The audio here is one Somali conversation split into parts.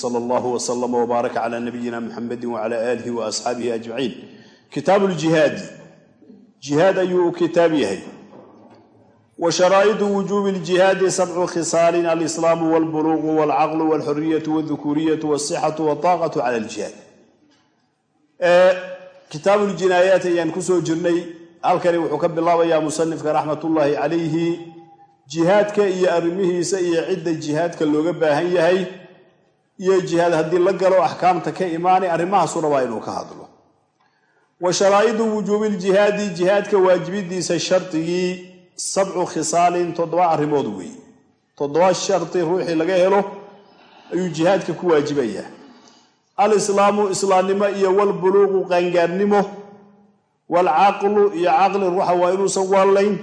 sala allahu wasalama wbaaraka cala nabiyina muxamedi wacala aalihi wa asxaabihi ajmaciin kitaabu ljihaadi jihaad ayuu kitaab yahay. Wa sharaa'idu wujuubi ljihaadi sabcu khisaalin alislaamu walbuluuqu walcaqlu walxuriyatu waldukuuriyatu walsixatu waltaaqatu cala aljihaad kitaabu ljinaayaat ayaan ku soo jirnay. Halkani wuxuu ka bilaabayaa musanifka raxmatullaahi calayhi jihaadka iyo arrimihiisa iyo cidda jihaadka looga baahan yahay iyo jihaad haddii la galo axkaamta ka imaanay arrimahaasuu rabaa inuu ka hadlo. Wa sharaa'idu wujuubi ljihaadi jihaadka waajibidiisa shardigii sabcu khisaalin toddoba arrimood weeye toddoba shardi ruuxii laga helo ayuu jihaadka ku waajibayaa alislaamu islaamnimo iyo walbuluuqu qaangaarnimo waalcaqlu iyo caqli ruuxa waa inuusan wallayn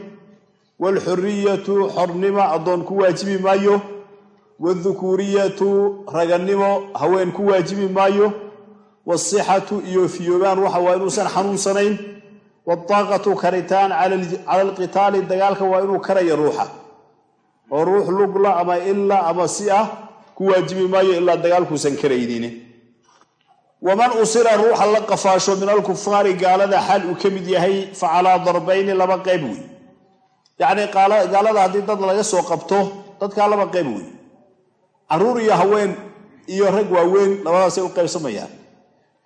waalxuriyatu xornimo addoon ku waajibi maayo waaldukuuriyatu raganimo haween ku waajibi maayo waalsixatu iyo fiyoobaan ruuxa waa inuusan xanuunsanayn waaltaaqatu karitaan cala alqitaali dagaalka waa inuu karaya ruuxa oo ruux lugla ama ila ama si ah ku waajibi maayo ilaa dagaalkuusan karaynin waman usira ruuxa la qafaasho min alkufaari gaalada xaal uu ka mid yahay fa calaa darbayni laba qayb wey yacnii gaalada haddii dad laga soo qabto dadkaa laba qayb wey carruur iyo haween iyo rag waaweyn labadaasay u qaybsamayaan.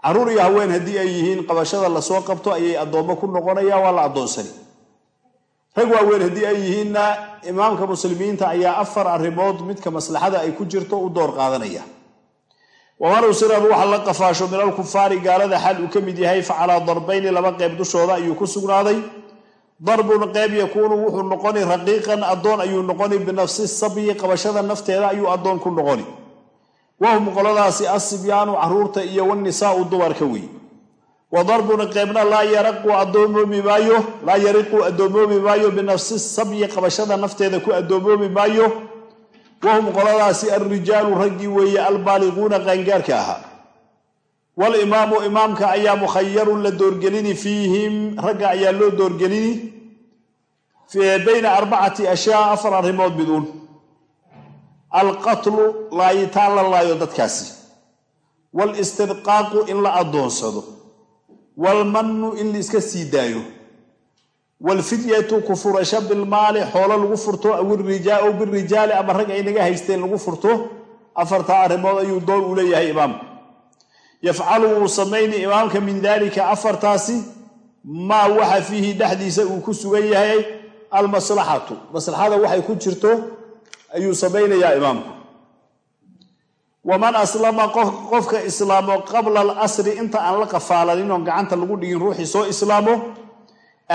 Caruur iyo haween haddii ay yihiin qabashada la soo qabto ayay addoommo ku noqonayaan waa la addoonsani. Rag waaweyn haddii ay yihiinna imaamka muslimiinta ayaa afar arrimood midka maslaxada ay ku jirto u door qaadanaya. Waman usira ruuxa la qafaasho min alkufaari gaalada xal uu ka mid yahay fa calaa darbayni laba qayb dushooda ayuu ku sugnaaday darbun qayb yakuunu wuxuu noqoni raqiiqan addoon ayuu noqoni binafsi sabyi qabashada nafteeda ayuu addoon ku noqoni wahum qoladaasi asibyaanu carruurta iyo wanisaau dumarka wey wa darbun qaybna laa yaraqu adoomoobi maayo laa yariqu adoomoobi maayo binafsi sabyi qabashada nafteeda ku adoomoobi maayo. Wahum qoladaasi alrijaalu raggii weeye albaaliquuna qaangaarka ahaa walimaamu imaamka ayaa mukhayarun la doorgelini fiihim. Ragga ayaa loo doorgelini. Bayna arbacati ashyaa afar arrimood miduun alqatlu laayitaan la laayo dadkaasi. Walistirqaaqu in la addoonsado waalmannu in la iska sii daayo. Waalfidyatu ku furasho bilmaali xoolo lagu furto awirijaau birijaali ama rag ay haysteen lagu furto. Afartaa arrimood ayuu doon u leeyahay imaamku yafcalu wuu samayni imaamka min daalika afartaasi maa waxa fiihi dhexdiisa uu ku sugan yahay almaslaxatu. Maslaxada waxay ku jirto ayuu samaynayaa imaamku. Waman aslama qofka islaamo qabla alasri inta aan la qafaalanin oon gacanta lagu dhigin ruuxii soo islaamo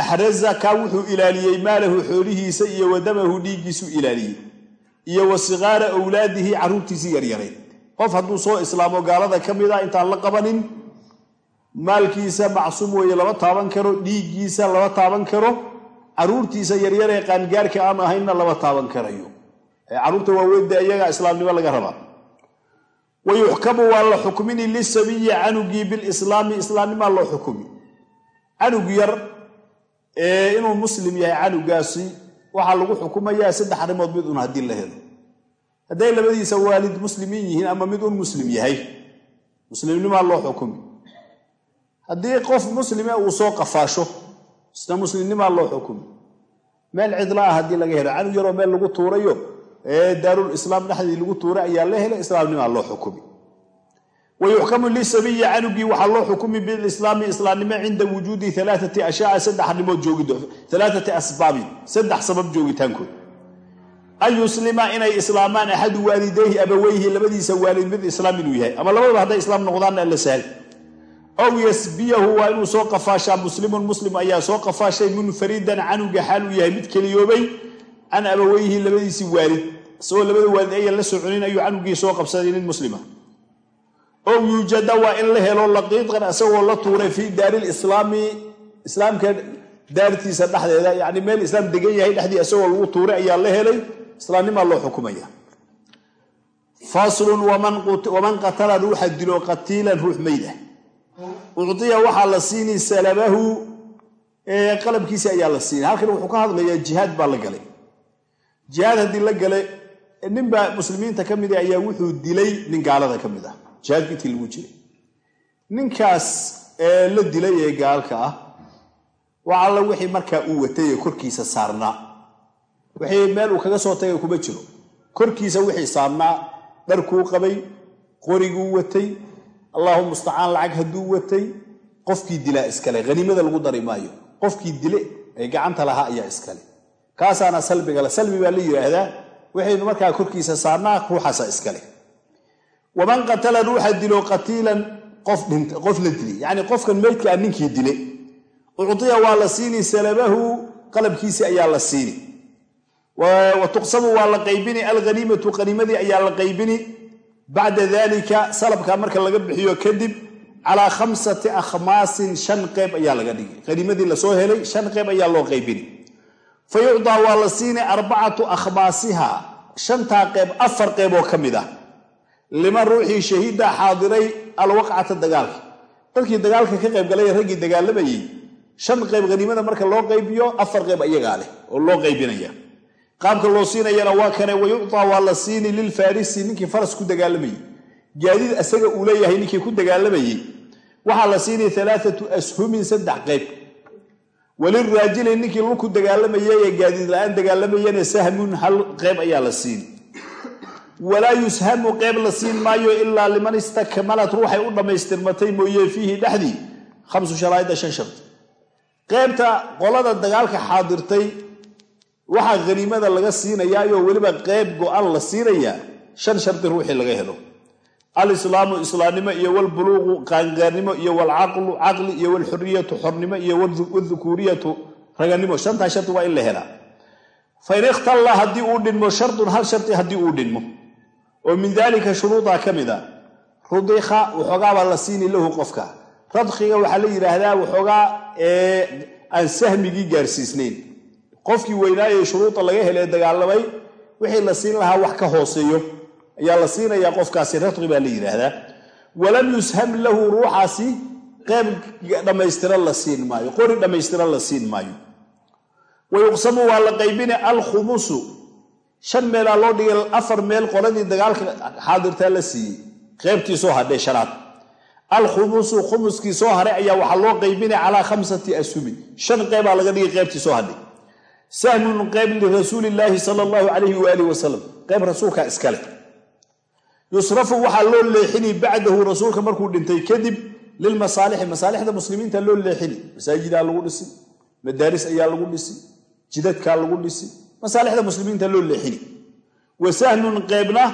axraza kaa wuxuu ilaaliyey maalahu xoolihiisa iyo wadamahu dhiiggiisuu ilaaliyey iyo wa siqaara awlaadihi carruurtiisii yaryaray qof hadduu soo islaamo gaalada ka mid a intaan la qabanin maalkiisa macsuum weeye lama taaban karo dhiiggiisa lama taaban karo carruurtiisa yaryaree qaangaarka aan ahaynna lama taaban karayo. Carruurta waaweynda iyaga islaamnimo laga rabaa. Wa yuxkamu waa la xukmini lisabiyi canugii bilislaami islaamnimaa loo xukumi. Canug yar inuu muslim yahay canugaasi waxaa lagu xukumayaa saddex arrimood mid un haddii la helo hadday labadiisa waalid muslimiin yihiin ama mid un muslim yahay muslimnimaa loo xukumi. Haddii qof muslime uu soo qafaasho isna muslimnimaa loo xukumi. Meel cidla ah haddii laga helo canug yaroo meel lagu tuurayo ee daarul islaam dhexdii lagu tuuray ayaa la helay islaamnimaa loo xukumi. Wa yuxkamu lisabiyi canugii waxaa loo xukumi bilislaami islaamnimo cinda wujuudi alaaati ashyaa saddex arrimood joogid alaaati asbaabin saddex sabab joogitaankood an yuslima inay islaamaan axadu waalidayhi abaweyhi labadiisa waalid mid islaam inuu yahay. Ama labadaba hadday islaam noqdaanna alla sahal aw yasbiyahu waa inuu soo qafaashaa muslimun muslim ayaa soo qafaashay munfaridan canuga xaal uu yahay mid keliyoobay can abaweyhi labadiisii waalid. Isagoo labada waalid ayan la soconin ayuu canugii soo qabsaday nin muslima. Ow yuujada waa in la helo laqiiqan isagoo la tuuray fii daari lislaami islaamka daartiisa dhexdeeda. Yani meel islaam degan yahay dhexdii isagoo lagu tuuray ayaa la helay islaamnimaa loo xukumaya. Faslun waman qatala ruuxa dilo qatiilan ruux meyd ah ucdiya waxaa la siini salabahu qalabkiisi ayaa la siina. Halkan wuxuu ka hadlayaa jihaad baa la galay. Jihaad haddii la gale ninbaa muslimiinta ka mid ayaa wuxuu dilay nin gaalada ka mid ah. Jihaadka intii lagu jiray ninkaas la dilay ee gaalka ah waa alla wixii markaa uu watay ee korkiisa saarnaa wixii meel uu kaga soo tagay kuma jiro. Korkiisa wixii saarnaa dharkuu qabay qoriguu watay allahu mustacaan lacag hadduu watay qofkii dilaa iskale haniimada lagu dari maayo qofkii dile ee gacanta lahaa ayaa iskale. Kaasaana salbigale salbi baa la yidhaahdaa wixaynu markaa korkiisa saarnaa ruuxaasa iskale. Waman qatala ruuxa dilo qatiilan qof la dilay. Yacni qofkan meydkaa ninkii dile. Ucdiya waa la siini salabahu qalabkiisii ayaa la siini wa tuqsamu waa la qaybini alghaniimatu qaniimadii ayaa la qaybini. Bacda dalika salabka marka laga bixiyo kadib calaa khamsati akhmaasin shan qeyb ayaa laga dhigi qaniimadii la soo helay shan qeyb ayaa loo qaybini. Fa yucdaa waa la siini arbacatu akhmaasiha shantaa qeyb afar qeyb oo ka mid ah. Liman ruuxii shahiida xaadiray alwaqcata dagaalka. Dadkii dagaalka ka qaybgalay raggii dagaalamayey shan qayb haniimada marka loo qaybiyo afar qayb ayagaa leh oo loo qaybinaya qaabka loo siinayana waa kane wayuctaa waa la siini lilfarisi ninkii faras ku dagaalamayey gaadiid asaga uu leeyahay ninkii ku dagaalamayey waxaa la siini alaaatu ashumin saddex qayb. Waliraajili ninkii lulku dagaalamayey ee gaadiid la'aan dagaalamayana sahmun hal qayb ayaa la siini walaa yushamu qayb la siin maayo ilaa liman istakmalat ruuxay u dhammaystirmatay mooye fiihi dhexdii. Khamsu sharaa'ida shan sharti qaybta qolada dagaalka xaadirtay waxaa haniimada laga siinayaayoo weliba qayb go-an la siinayaa shan shardi ruuxii laga helo. Alislaamu islaamnimo iyo walbuluuqu qaangaarnimo iyo walcaqlu caqli iyo walxuriyatu xornimo iyo wdukuuriyatu raganimo shantaa shardi waa in la helaa. Fain ikhtalla haddii uu dhinmo shardun hal shardi haddii uu dhinmo. Oo min dalika shuruudaa ka mid a rudikha waxoogaabaa la siini lahu qofka. Radkiga waxaa la yidhaahdaa waxoogaa aan sahmigii gaarsiisnayn qofkii weynaaye shuruuda laga hele dagaalamay wixii la siin lahaa wax ka hooseeyo. Ayaa la siinayaa qofkaasi radki baa la yidhaahdaa. Walam yusham lahu ruuxaasi qeyb dhammaystiran la siin maayo qori dhammaystiran la siin maayo. Wayuqsamu waa la qaybina alkhumusu. Shan meelaa loo dhigay afar meel qoladii dagaalka xaadirtaa la siiyey. Qeybtii soo hadhay shanaad alkhumusu khumuskii soo haray ayaa waxaa loo qaybinay calaa khamsati ashumin shan qeybaa laga dhigay qeybtii soo hadhay sahmun qeyb lirasuuli illaahi sala allahu calayhi waaalih wasalam. Qeyb rasuulka iskale. Yusrafu waxaa loo leexini bacdahu rasuulka markuu dhintay kadib lilmasaalixi masaalixda muslimiinta loo leexini. Masaajidaa lagu dhisi madaaris ayaa lagu dhisi jidadkaa lagu dhisi masaalixda muslimiinta loo leexini. Wa sahmun qeybna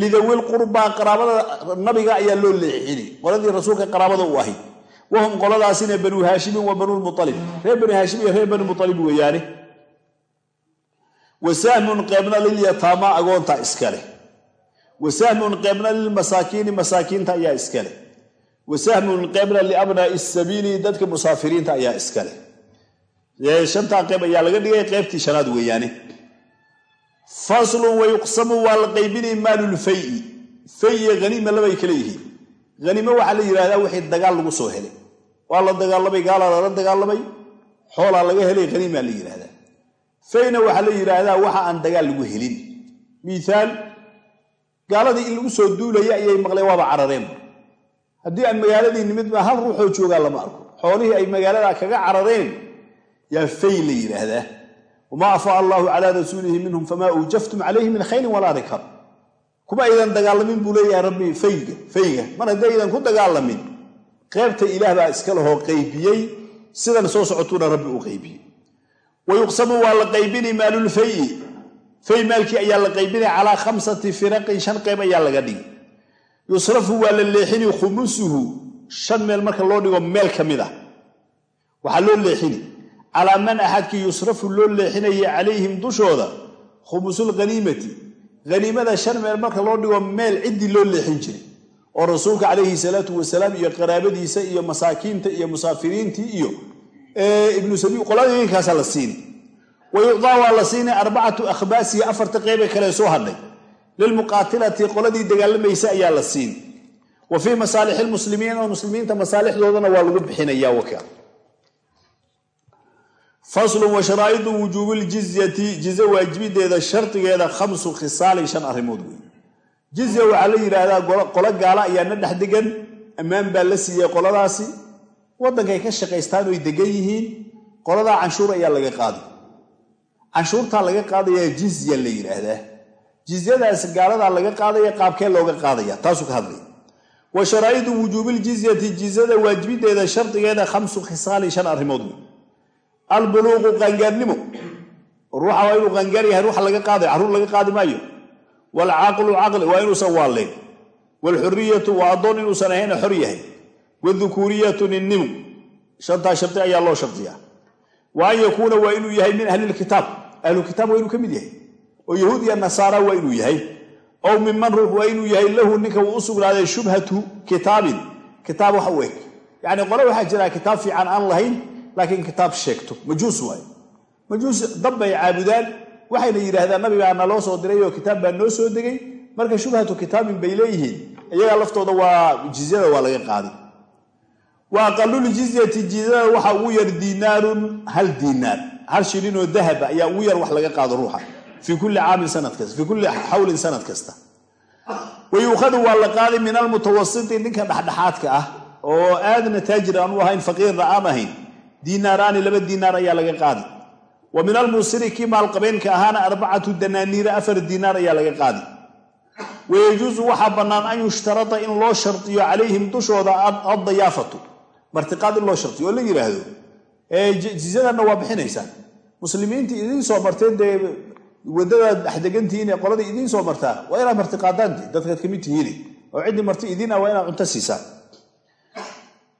lidawil qurbaa qaraabada nabiga ayaa loo leexini. Qoladii rasuulka qaraabada u ahayd wahum qoladaasina banuu haashimin wa banuumualib reer bani haashim iyo reer bani mualib weeyaane wa sahmun qeybna lilyataama agoonta iskale wa sahmun qeybna lilmasaakiini masaakiinta ayaa iskale wa sahmun qeybna liabnaai sabiili dadka musaafiriinta ayaa iskale shantaa qeyb ayaa laga dhigay qeybtii shanaad weeyaane. Faslun wayuqsamu waa la qaybinay maalulfayi fay iyo haniima labay kale yihiin. Haniimo waxaa la yidhahdaa wixii dagaal lagu soo helay. Waa la dagaalamay gaalaa lala dagaalamay xoolaa laga helay haniimaa la yidhahdaa fayna waxaa la yidhaahdaa waxa aan dagaal lagu helin. Miaal gaaladii in lagu soo duulaya ayay maqleen waaba carareenba haddii aan magaaladii nimidba hal ruuxoo joogaa lama arko. Xoolihii ay magaalada kaga carareen yaa fay la yidhaahdaa wamaa afaa allaahu calaa rasuulihi minhum famaa uujaftum calayhi min khayrin walaa rikab kuma aydan dagaalamin buu leeyahay rabbi fayga fayga. Mar haddii aydan ku dagaalamin qeybta ilaah baa iska lahoo qaybiyey sidan soo socotuuna rabbi uu qaybiyey wayuqsamu waa la qaybini maalulfayi fay maalkii ayaa la qaybinay calaa khamsati firaqin shan qeyb ayaa laga dhigi yusrafu waa la leexini khumusuhu shan meel marka loo dhigo meel ka mid ah waxaa loo leexini calaa man axadkii yusrafu loo leexinaya calayhim dushooda khumusul haniimati haniimada shan meel marka loo dhigo meel ciddii loo leexin jiray oo rasuulka calayhi salaatu wasalaam iyo qaraabadiisa iyo masaakiinta iyo musaafiriintii iyo ibnu sabiil qoladooyinkaasaa la siini wayucdaa waa la siinay arbacatu akhbaasihi afarta qeybe kale soo hadhay lilmuqaatilati qoladii dagaalamaysa ayaa la siini wa fii masaalixi lmuslimiin oo muslimiinta masaalixdoodana waa lagu bixinaya waka faslun wa sharaa'idu wujuubiljizyati jize waajibideeda shardigeeda khamsu khisaalin shan arrimood wey jizya waxaa la yidhaahdaa qolo gaala ayaa na dhex degan ammaan baa la siiyey qoladaasi waddankay ka shaqaystaan oy degan yihiin qoladaa canshuur ayaa laga qaaday canshuurtaa laga qaadayaa jizya la yidhaahdaa jizyadaas gaaladaa laga qaadaya qaabkee looga qaadaya taasuu ka hadlaya wa sharaa'idu wujuubiljizyati jizyada waajibideeda shardigeeda khamsu khisaalin shan arrimood wey albuluuqu qaangaarnimo ruuxa waa inuu qaangaar yahay ruuxa laga qaadayo carruur laga qaadi maayo. Waalcaqlu caqli waa inuusan waalleen waalxuriyatu waa addoon inuusan ahayna xor yahay wadukuuriyatu ninnimo shantaa shardi ayaa loo shardiyaa wa an yakuuna waa inuu yahay min ahlilkitaab ahlukitaab waa inuu ka mid yahay. Oo yahuud iyo nasaara waa inuu yahay. Ow minman ruux waa inuu yahay lahu ninka uu u shubhatu kitaabin. Kitaab wax u eg. Yacni qole waxaa jira kitaab fiican aan lahayn laakiin kitaab sheegto. Majuus waay. Majuus dab bay caabudaan. Waxayna yidhaahdaan nabigaa naloo soo diray oo kitaab baa noo soo degay. Marka shubhatu kitaabin bay leeyihiin. Iyagaa laftooda waa jizyada waa laga qaaday wa aqaluuljizyati jizyada waxaa ugu yar diinaarun hal diinaar hal shilinoo dahaba ayaa ugu yar wax laga qaado ruuxa. Fii kulli caamin sanad kasta fii kulli xawlin sanad kasta. Wa yuukhadu waa la qaaday min almutawasiti ninka dhexdhexaadka ah oo aadna taajir aan u ahayn faqiirna aan ahayn. Diinaaraani laba diinaar ayaa laga qaadi wa min almuusiri kii maalqabeenka ahaana arbacatu danaaniira afar diinaar ayaa laga qaadi wayajuusu waxaa bannaan an yushtarada in loo shardiyo calayhim dushooda addayaafatu martiqaad in loo shardiyo oo la yidhaahdo jizyadanna waa bixinaysaan muslimiintii idiin soo marteen dee wadadaad dhexdegantihiin ee qoladii idiin soo martaa waa inaad martiqaadaanti dadkaad ka mid tihiin. Oo ciddii marti idiin ah waa inaad cunto siisaan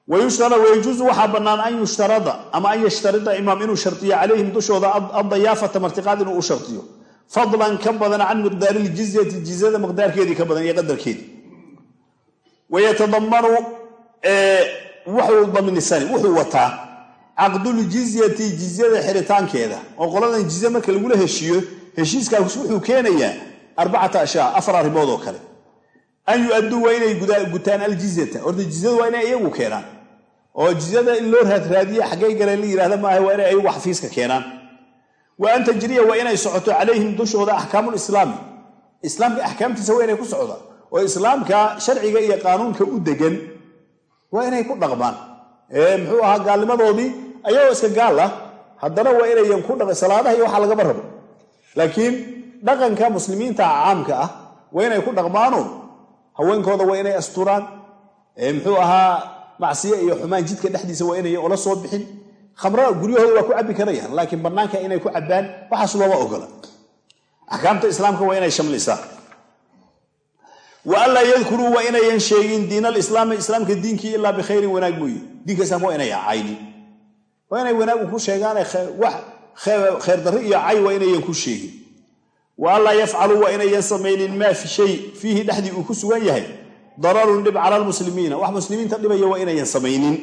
wayajuusu waxaa bannaan an yushtarada ama an yashtarida imaam inuu shardiyo calayhim dushooda addayaafata martiqaad inuu u shardiyo fadlan ka badan can miqdaari ljizyati jizyada miqdaarkeedii ka badan iyo qadarkeedii. Wayatadamanu wuxuu daminisani wuxuu wataa caqduljizyati jizyada xiritaankeeda. Oo qoladan jizye marka lagula heshiiyo heshiiskaas wuxuu keenayaa arbacata ashyaa afar arrimood oo kale. An yu-adduu waa inay gutaan aljizyata. Horta jizyadu waa inay iyagu keenaan. Oo jizyada in loo raadraadiye xaggay galeen la yihahda maaha waa inay ayagu xafiiska keenaan. Wa an tajriya waa inay socoto calayhim dushooda axkaamulislaami islaamka axkaamtiisa waa inay ku socdaan oo islaamka sharciga iyo qaanuunka u degan waa inay ku dhaqmaan. Muxuu ahaa gaalnimadoodii? Ayagoo iska gaal ah. Haddana waa inayan ku dhaqan salaadaha iyo waxaa lagama rabo laakiin dhaqanka muslimiinta caamka ah waa inay ku dhaqmaano haweenkooda waa inay asturaan. Muxuu ahaa macsiye iyo xumaan jidka dhexdiisa waa inay ola soo bixin. Khamrada guryahooda waa ku cabbi karayaan laakiin bannaanka inay ku cabbaan waxaas looma ogola. Axkaamta islaamka waa inay shamlisaa wa anlaa yadkuruu waa inayan sheegin diin alislaami islaamka diinkii ilaa bikhayrin wanaag mooye. Diinka islaamka waa inay caynin waa inay wanaagu ku sheegaan wax khayr darri iyo cay waa inayan ku sheegin. Wa anlaa yafcaluu waa inayan samaynin maa shay fiihi dhexdii ku sugan yahay. Dararun dhib cala almuslimiina. Wax muslimiinta dhibaya waa inayan samaynin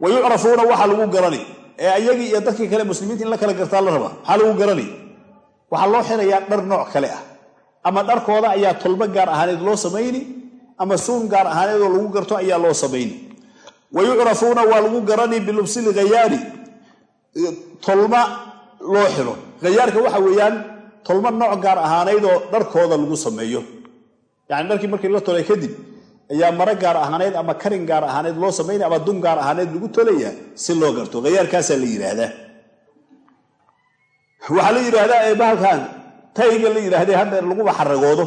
wa yucrafuuna waxaa lagu garani. Ee ayagii iyo dadkii kale muslimiinta in la kala gartaa la rabaa maxaa garani. Waxaa loo xirayaa dhar nooc kale ah ama dharkooda ayaa tolbo gaar ahaaneed loo samayni ama suun gaar ahaaneed oo lagu garto ayaa loo samayni. Wa waa lagu garani bilubsil khayaari tolma loo xiro khayaarka waxa weeyaan tolmo nooc gaar ahaaneyd oo dharkooda lagu sameeyo. Yacni dharkii markii la tolay kadib ayaa maro gaar ahaaneyd ama karin gaar ahaaneyd loo samaynaya ama dun gaar ahaaneyd lagu tolaya si loo garto. Khayaarkaasaa la yidhaahdaa. Waxaa la yidhaahdaa ee bahalkan tayga la yidhahdee haddeer laguba xaragoodo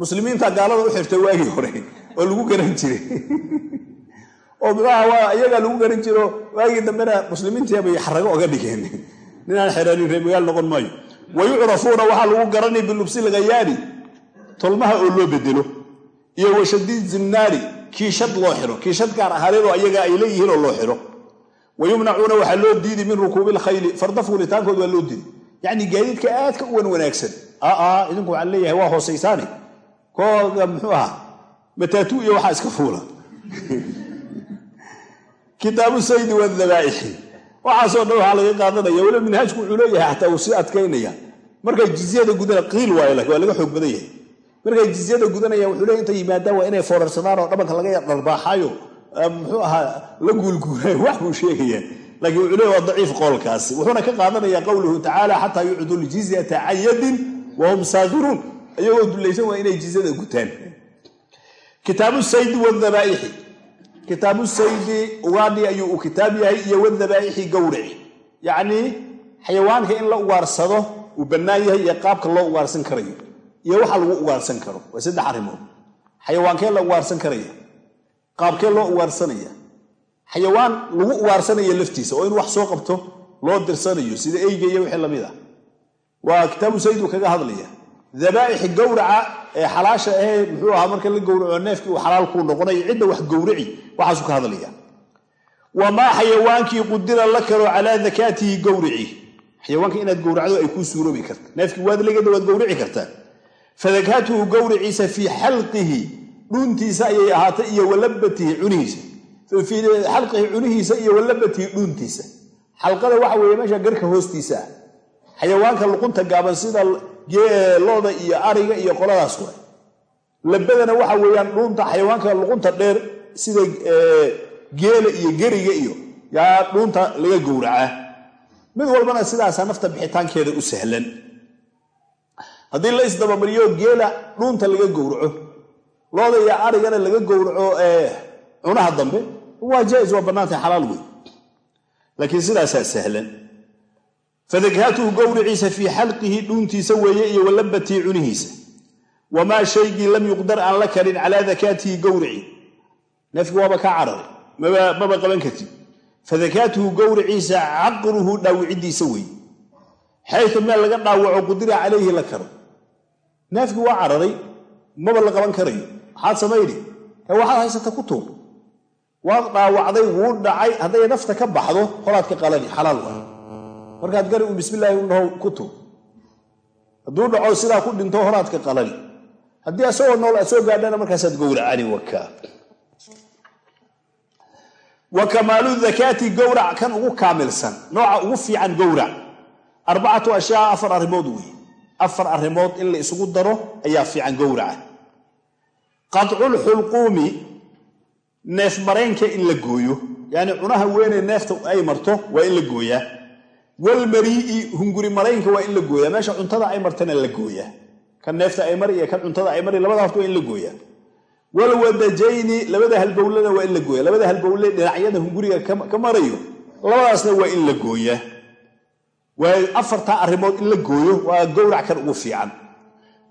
muslimiinta gaalada u xirtay waagii hore oo lagu garan jiray. Oo muxuaha waa iyagaa lagu garan jiro waagii dambena muslimiintiibay xarago oga dhigeen. Ninaan xeraanin ree magaal noqon maayo. Wa yucrafuuna waxaa lagu garanay bilubsil khayaari tolmaha oo loo bedelo. Iyo washadid zinnaari kiishad loo xiro. Kiishad gaar ahaaneedoo ayaga ay leeyihiin oo loo xiro. Wa yumnacuuna waxaa loo diidi min rukuubi lkhayli farda fuulitaankood waa loo diidi yacni gaadiidka aadka u wan wanaagsan. Aa idinku waxaan leeyahay waa hoosaysaane. Kooga muxuu ahaa? Mataatu iyo waxaa iska fuula. Kitaabu saydi wadabaaixi waxaasoo dhan waxaa laga qaadanaya weli minhaajku wuxuu leeyahay xataa uu sii adkaynaya. Markay jizyada gudana qiil laakiin waa laga xoog badan yahay. Markay jizyada gudanayaan wuxuu leeyahy intay yimaadaan waa inay foorarsadaan oo dhabanka laga yar dharbaaxayo muxuu ahaa la guulguulayo wax buu sheegayaa laakiin wuxuu leey waa daciif qowlkaasi wuxuuna ka qaadanaya qowluhu tacaala xataa yucdu ljizyata can yadin wahum saakiruun iyagoo dulaysan waa inay jizyada gutaan. Kitaabu saydi wadabaa'ixi kitaabu saydi ugaadhi ayuu u kitaab yahay iyo wadabaa'ixi gowrici yacnii xayawaanka in la ugaarsado uu bannaan yahay iyo qaabka loo ugaarsan karayo. Iyo waxa lagu ugaarsan karo. Waa saddex arrimood. Xayawaankee la ugaarsan karaya qaabkee loo ugaarsanaya xayawaan lagu ugaarsanaya laftiisa oo in wax soo qabto loo dirsanayo sida eyga iyo wixii la mid ah. Waa kitaabu saydu kaga hadlaya. Dabaa'ixi gowraca ee xalaasha ahee muxuu ahaa marka la gowraco neefkii uu xalaal kuu noqonayo cidda wax gowrici waxaasuu ka hadlaya. Wamaa xayawaankii qudira la karo calaa dakaatihi gowrici xayawaanka inaad gowracdo ay kuu suuroobi karta. Neefkii waad legada waad gowrici kartaa. Fadakaatuhu gowriciisa fii xalqihi dhuuntiisa ayay ahaatay iyo walabatihi cunihiisa fii xalqihi iyo walabatihi dhuuntiisa. Xalqada waxa weeye meesha garka hoostiisa ah. Xayawaanka luqunta gaaban sida looda iyo ariga iyo qoladaas way. Labadana waxa weeyaan dhuunta xayawaanka luqunta dheer sida geela iyo geriga iyo yaa dhuunta laga gowracaa mid walbana sidaasa nafta bixitaankeeda u sahlan. Haddii la isdabamariyo geela dhuunta laga gowraco looda iyo arigana laga gowraco cunaha dambe waa jaa-is waa bannaantay xalaal wey laakiin sidaasaa sahlan. Fadakaatuhu gowriciisa fii xalqihi dhuuntiisa weeye iyo walabatii cunihiisa. Wamaa shaygii lam yuqdar aan la karin calaa dakaatihi gowrici neefkii waaba kaa cararay. Maba qaban kartid. Fadakaatuhu gowriciisa caqruhu dhaawicidiisa weeye. Xaytu meel laga dhaawaco qudira calayhi la karo. Neefkii waa cararay maba la qaban karayo. Maxaad samayni? Ee waxaad haysata ku tuur waad dhaawacday wuu dhacay hadday nafta ka baxdo horaad ka qalani xalaal waa markaad gari u bismillaahi u dhaho ku tuur hadduu dhaco sidaa ku dhinto horaad ka qalani. Haddii asagoo nool aad soo gaadhana markaasaad gowracani wakaa wa kamaalu dakaati gowrac kan ugu kaamilsan. Nooca ugu fiican gowrac. Arbacatu ashyaa afar arrimood weeye afar arrimood in la isugu daro ayaa fiican gowraca. Qadculxulquumi neef maraynka in la gooyo. Yacni cunaha weynee neefta ay marto waa in la gooyaa. Walmarii'i hunguri maraynka waa in la gooyaa. Meesha cuntada ay martana la gooyaa. Kan neefta ay mari iyo kan cuntada ay mari labada hafta waa in la gooyaa. Walwadajayni labada halbowlena waa in la gooya labada halbowle dhinacyada hunguriga ka marayo labadaasna waa in la gooyaa. Afartaa arrimood in la gooyo waa gowrac kan ugu fiican.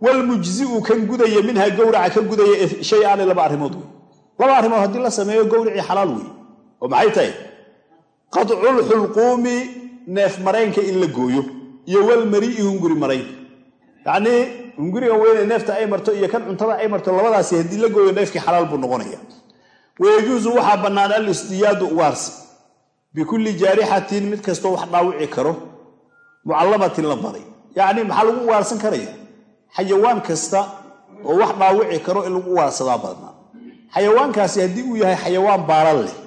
Walmujziu kan gudaya minha gowraca ka gudaya shay aani laba arrimood. wey laba arrimood haddii la sameeyo gowracii xalaal wey oo maxay tahay? Qadculxulquumi neef maraynka in la gooyo iyo walmarii'i hunguri maraynka yacnii hunguriga weyne neefta ay marto iyo kan cuntada ay marto labadaasi haddii la gooyo neefkii xalaal buu noqonaya. Wayajuusu waxaa bannaan alistiyaadu ugaarsi bikulli jaarixatin mid kastoo wax dhaawici karo mucallamatin la baray yacni maxaa lagu ugaarsan karaya? Xayawaan kasta oo wax dhaawici karo in lagu ugaarsadaa badnaa xayawaankaasi haddii uu yahay xayawaan baalal leh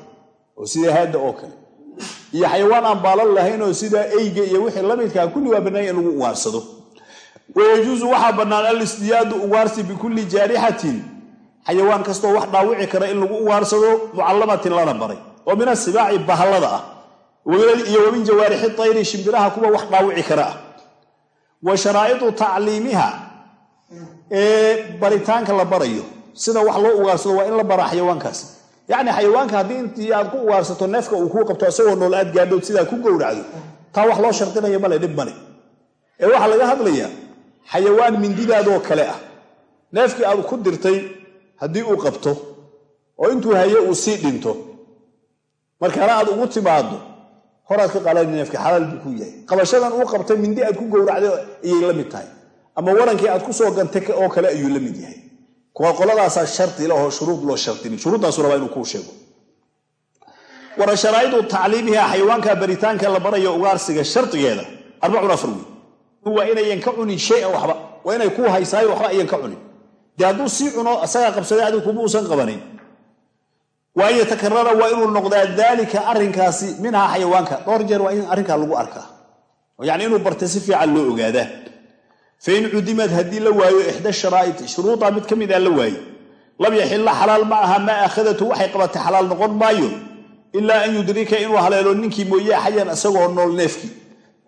oo sida haadda oo kale iyo xayawaan aan baalal lahayn oo sida eyga iyo wixii la midkaa kulli waa bannaanya in lagu ugaarsado wayajuusu waxaa bannaan alistiyaadu ugaarsi bikulli jaarixatin xayawaan kastoo wax dhaawici kara in lagu ugaarsado mucallamatin lana baray oo min asibaaci bahallada ah iyo wamin jawaarixi tayri shimbiraha kuwa wax dhaawici kara ah. Wa sharaa'idu tacliimiha ee baritaanka la barayo sida wax loo ugaarsado waa in la baraa xayawaankaasi yacni xayawaanka haddii intii aad ku ugaarsato neefka uu kuu qabto isagoo nool aad gaadhood sidaa ku gowracdo taa wax loo shardinaya male dhib male ee waxaa laga hadlayaa xayawaan mindidaadoo kale ah. Neefkii aad ku dirtay haddii uu qabto oo intuu haye uu sii dhinto markaana aad ugu timaado horaad ka qalani neefka xalaal buu ku yahay. Qabashadan uu qabtay mindi aad ku gowracday ayay la mid tahay. Ama warankii aad ku soo gantay oo kale ayuu la mid yahay kuwa qoladaasaa shardi la oo shuruud loo shardinin shuruuddaasu rabaa inuu kuu sheego. Wara sharaa'idu tacliimiha xayawaanka baritaanka la barayo ugaarsiga shardigeeda arbacun afar wey inayan ka cunin shay-an waxba. Waa inay kuu haysaayo waxba ayan ka cunin. Dee hadduu sii cuno asagaa qabsaday adigu kuma uusan qabanin waa an yatakarara waa inuu noqdaa daalika arrinkaasi minhaa xayawaanka. Dhowr jeer waa in arrinkaa lagu arkaa. Yacni inuu bartay si fiican loo ogaadaa fain cudimad haddii la waayo ixda sharaa'iti shuruudaa mid ka mid a la waayo lam yaxilla xalaal ma aha maa akhadatu waxay qabatay xalaal noqon maayo ilaa an yudrika inuu haleelo ninkii mooye xayan isagoo nool neefkii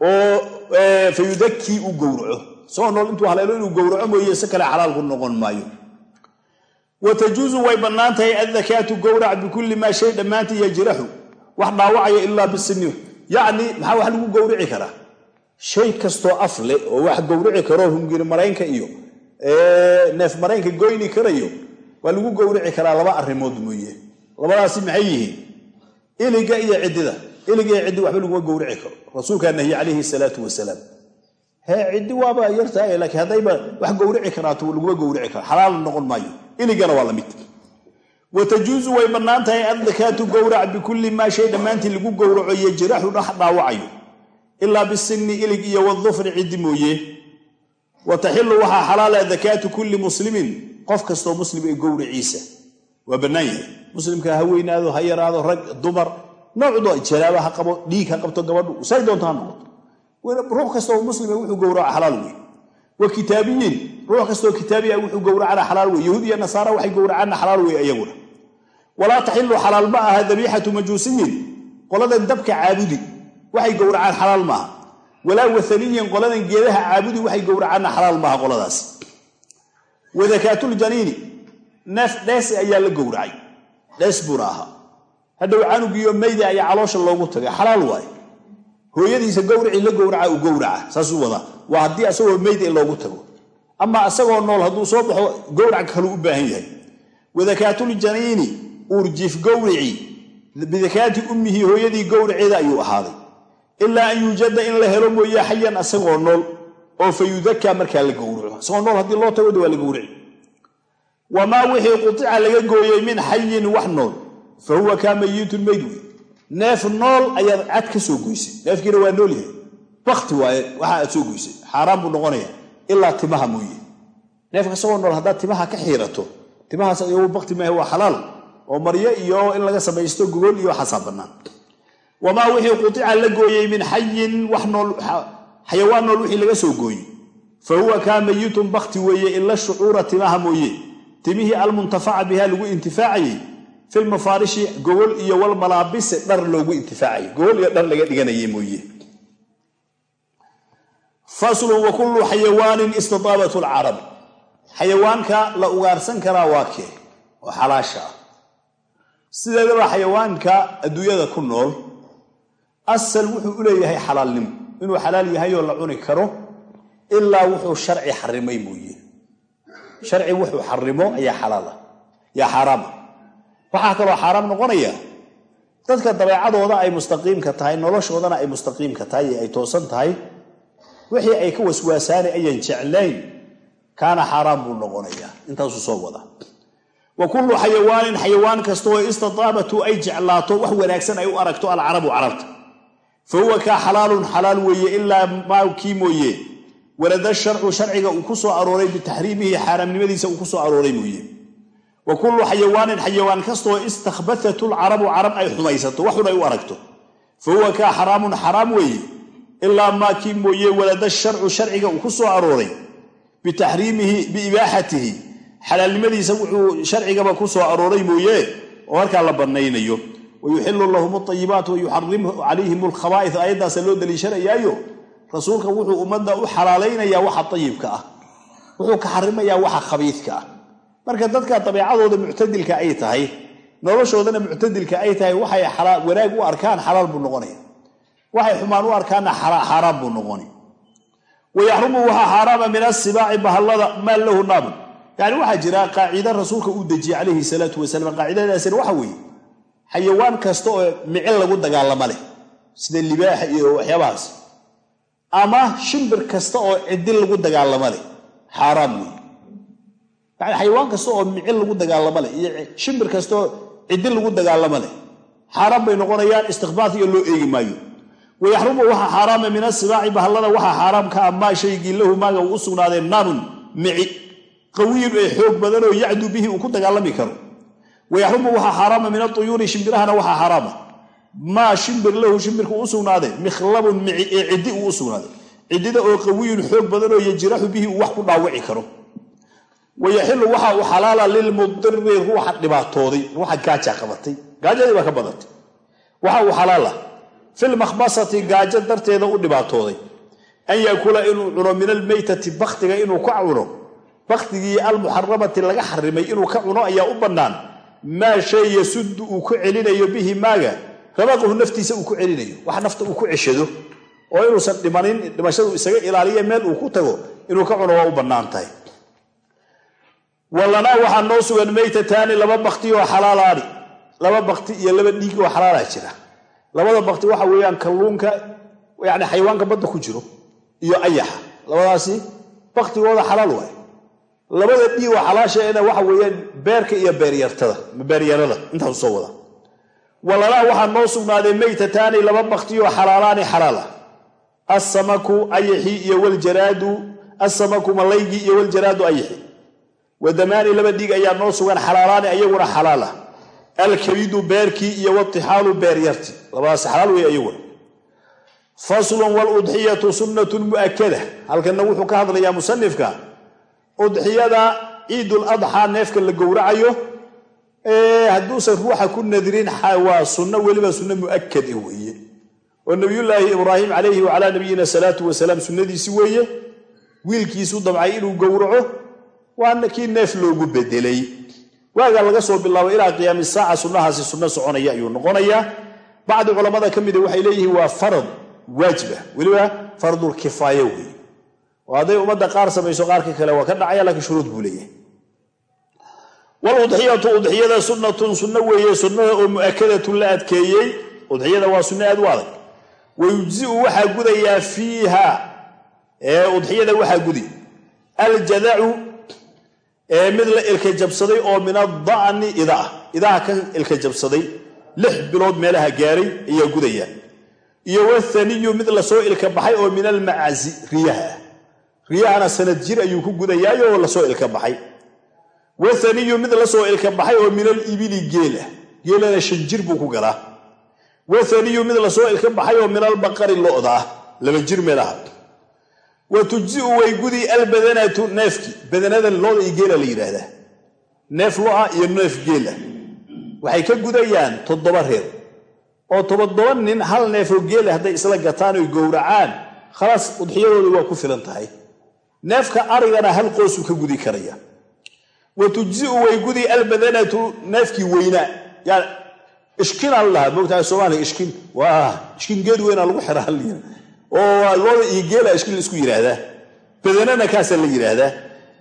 oo fayudakii uu gowraco isagoo nool intuu haleelo inuu gowraco mooye si kale xalaal ku noqon maayo wa way bannaan tahay addakaatu gowrac bikulli maa shay dhammaantii yajraxu wax dhaawacaya ilaa bisini yacni maxaa wax lagu gowrici karaa shay kastoo af leh oo wax gowrici karo hungiri maraynka iyo neef maraynka goyni karayo waa lagu gowrici karaa laba arrimood mooye. Labadaasi maxay yihiin? Iliga iyo ciddida. Iliga iyo ciddi waxba laguma gowrici karo. Rasuulkaa nahye calayhi salaatu wasalaam hee ciddi waaba yartahay laakiin haddayba wax gowrici karaato laguma gowrici karo. Xalaal noqon maayo. Iligana waa la mid wa tajuusu way bannaan tahay addakaatu gowrac bikulli maa shay dhammaantii lagu gowraco yajraxu dhex dhaawacayo ilaa bisinni ilig iyo wadufri ciddi mooye. Wa taxilu waxaa xalaala dakaatu kulli muslimin. Qof kastoo muslim ee gowriciisa waa bannaan yahay muslimka ha weynaado ha yaraado rag dumar. Noocdo janaaba ha qabo dhiig ha qabto gabadhu. Say doonto ha noqoto. Ruux kastoo muslime wuxuu gowraca xalaal wey wa kitaabiyiin ruux kastoo kitaabi ah wuxuu gowracana xalaal wey yahuud iyo nasaara waxay gowracaanna xalaal wey iyaguna walaa taxilu xalaal ma aha dabiixatu majuusiyin qoladan dabka caabudi waxay gowracaan xalaal maaha. Walaa wathaniyin qoladan geedaha caabudi waxay gowracaanna xalaal maaha qoladaas. Wadakaatuljaniini neef dhees ayaa la gowracay. Dhees buuna ahaa hadhow canugiyo mayda ayaa caloosha loogu tagay. Xalaal waaye. Hooyadiisa gowracii la gowraca u gowraca saasuu wadaa waa haddii asagoo meyd in loogu tago. Ama asagoo nool hadduu soo baxo gowrac kaluu u baahan yahay. Wadakaatuljaniini uurjiif gowricii. Bidakaati ummihi hooyadii gowraceeda ayuu ahaaday ilaa an yuujada in la helo mooye xayan asagoo nool oo fa yudakaa markaa la gowraco. Isagoo nool haddii loo tago waa la gowraci. Wamaa wixii qutica laga gooyey min xayin wax nool fa huwa kaa mayitun meyd wey neef nool ayaad cad ka soo goysay. Neefkiina waa nool yahay. Bakti waaye waxa aad soo goysay. Xaaraan buu noqonaya ilaa timaha mooye. Neefka isagoo nool haddaad timaha ka xiirato timahaas iyagu bakti maahe waa xalaal oo maryo iyo in laga samaysto gogol iyo waxaasaa bannaan wamaa wixii qutica la gooyey min xayin xayawaan nool wixii laga soo gooyey. Fa huwa kaa mayitun bakti weeye ila shucuura timaha mooye. Timihii almuntafaca biha lagu intifaacayey filmafaarishi gogol iyo walmalaabisi dhar loogu intifaacayay gogol iyo dhar laga dhiganayay mooye. Faslun wa kullu xayawaanin istitaabat lcarab xayawaanka la ugaarsan karaa waa kee? Oo xalaasha. Ah sideedaba xayawaanka adduunyada ku nool asal wuxuu u leeyahay xalaalnimo. Inuu xalaal yahayoo la cuni karo ilaa wuxuu sharci xarimay mooye. Sharci wuxuu xarimo ayaa xalaala yaa xaaraama. Waxaa kaloo xaaraam noqonaya dadka dabeecadooda ay mustaqiimka tahay noloshoodana ay mustaqiimka tahay ee ay toosan tahay wixii ay ka waswaasaana ayaan jeclayn kaana xaaraam buu noqonayaa intaasuu soo wada. Wa kullu xayawaanin xayawaan kastaoo istitaabatu ay jeclaato wax wanaagsan ay u aragto alcarabu carabta fa huwa kaa xalaalun xalaal weeye ilaa maakii mooye walada sharcu sharciga uu ku soo arooray bitaxriimihi xaaraamnimadiisa uu ku soo arooray mooye wa kullu xayawaanin xayawaan kastaoo istakhbatat lcarabu carab ay xumaysato waxun ay u aragto fa huwa kaa xaraamun xaraam weeye ilaa maakii mooye walada sharcu sharciga uu ku soo arooray bitaxriimihi biibaaxatihi xalaalnimadiisa wuxuu sharcigaba ku soo arooray mooye oo halkaa la bannaynayo wayuxilu lahum alayibaat wayuxarimu calayhim alkhaba'is aayaddaasa loo daliishanayaayo. rasuulka wuxuu ummadda u xalaalaynayaa waxa ayibka ah. Wuxuu ka xarimayaa waxa khabiidka ah. Marka dadka dabeecadooda muctadilka ay tahay noloshoodana muctadilka ay tahay waxay wanaag u arkaan xalaal buu noqonaya. Waxay xumaan u arkaanna xaaraan buu noqoni wayaxrumu waxaa xaaraama min asibaaci bahallada maa lahu naabun yani waxaa jira qaacida rasuulka uu dejiyey calayhi salaatu wasalaam qaacidadaasina waxa weeye xayawaan kasta oo micin lagu dagaalamo leh sida libaaxa iyo waxyaabahaas ama shimbir kasta oo cidin lagu dagaalamo leh. Xaaraam weeye. Yani xayawaan kasta oo micin lagu dagaalamo leh iyo shimbir kasta oo cidin lagu dagaalamo leh xaaraan bay noqonayaan istikhbaat iyo loo eegi maayo. Wayaxrumu waxaa xaaraama min asibaaci bahallada waxaa xaaraam ka ah maa shaygii lahu maaga uu u sugnaadee naabun mici qawiyun ee xoog badanoo yacdu bihi uu ku dagaalami karo wayaxrumu waxaa xaaraama min atuyuuri shimbirahana waxaa xaaraama maa shimbir lahu shimbirka u sugnaade. Ee ciddi uu u sugnaaday ciddida oo qawiyun xoog badanoo yajraxu bihi uu wax ku dhaawici karo. Wayaxilu waxa uu xalaala lilmudiri ruuxa dhibaatooday ruuxa gaaja qabatay. Gaajadii baa ka badatay waxa uu xalaala filmakhbasati gaajo darteeda u dhibaatooday. An yaakula inuu cuno min almeytati baktiga inuu ka cuno. Baktigii almuxaramati laga xarimay inuu ka cuno ayaa u bannaan maa shay yasudu uu ku celinayo bihi maaga? Rabaqahu naftiisa uu ku celinayo. Wax nafta uu ku ceshado. Oo inuusan dhimanin dhimashadu isaga ilaaliya meel uu ku tago inuu ka cuno waa u bannaan tahay. Walanaa waxaa noo sugan meytataani laba bakti oo xalaalaani laba bakti iyo laba dhiig oo xalaalaa jira. Labada bakti waxa weeyaan kalluunka yani xayawaanka badda ku jiro iyo ayaxa. Labadaasi baktigooda xalaal waay labada dhiig oo xalaasheena waxa weeyaan beerka iyo beeryarada intaasu soo wada. Walanaa waxaa noo sugnaaday meytataani laba bakti oo xalaalaani xalaala asamaku ayaxi iyo waljaraadu asamaku malaygii iyo waljaraadu ayaxi wadamaani laba dhiig ayaa noo sugan xalaalaani ayaguna xalaala alkabidu beerkii iyo watixaalu beeryarti labadaas xalaal wey ayaguna. Faslun waludxiyatu sunnatun mu'akada halkanna wuxuu ka hadlayaa musanifka udxiyada ciidul adxaa neefka la gowracayo hadduusan ruuxa ku nadirin waa sunno weliba sunno mu'akad ah weeye. Oo nabiyullaahi ibraahim calayhi wacalaa nabiyina salaatu wasalaam sunnadiisi weeye wiilkiisu damcay inuu gowraco waana kii neef loogu bedelay. Waagaa laga soo bilaabo ilaa qiyaami saaca sunnahaasi sunno soconaya ayuu noqonayaa bacdi culammada ka mida waxay leeyihiin waa farad waajiba weliba fardul kifaaya wey oo hadday qaar samayso qaarka kale waa ka dhacaya laakiin shuruud buu leeyahay. Waludxiyatu udxiyada sunnatun sunno weeye sunnada oo mu'akadatun la adkeeyey udxiyada waa sunno aad u adag. Wayujziu waxaa gudayaa fiiha udxiyada waxaa gudi. Aljadacu mid la ilka jabsaday oo min ada'ni ida ah idaha ka ilka jabsaday lix bilood meelaha gaaray ayaa gudaya. Iyo wathaniyu mid la soo ilka baxay oo min almacazi riyaha. ah riyahana sanad jir ayuu ku gudayaayo la soo ilka baxay. Wathaniyu mid la soo ilka baxay oo min alibili geelah geelana shan jir buu ku galaa wathaniyu mid la soo ilka baxay oo min albaqari lo'da ah. Laba jir meelaha wa tujziu way gudi albadanatu neefkii badanadan looda iyo geela la yidhaahdaa neef lo'a iyo neef geela. Waxay ka gudayaan toddoba reer. Oo toddoba nin hal neefoo geela hadday isla gataan oy gowracaan khalaas udxiyadooda waa ku filan tahay neefka arigana hal qoosuu ka gudi karaya. Wa tujziu way gudi albadanatu neefkii weynaa yani ishkinaa la dhahaa moogtahay soomaaliya ishkin waa ishkin geed weynaa lagu xiraa oo looda iyo ishkin la isku yidhaahdaa badanana kaasaa la yidhaahdaa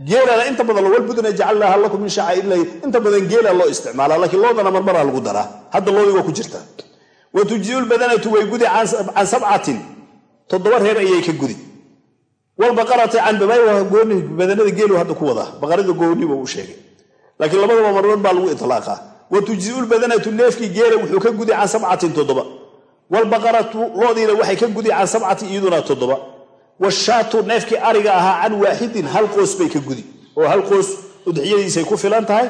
geelana inta badan walbudna jacalnaaha lakum min shacaairilahi inta badan geela loo isticmaala laakiin loodana marmaraa lagu daraa. Hadda loodii ku jirta. Wa tujziu lbadanatu way gudi can sabcatin toddoba reer ayay ka gudi walbaqarati can gooni badanada geelu hadda ku wadaa baqarada gooniba u sheegay. Laakiin labadaba marmar baa lagu iطlaaqaa wa tujziu lbadanatu neefkii geela wuxuu ka gudi can sabcatin toddoba. Walbaqaratu loodiina waxay ka gudi can sabcatin iyaduna toddoba. Washaatu neefkii ariga ahaa can waaxidin hal qoos bay ka gudi. Oo hal qoos udxiyadiisay ku filan tahay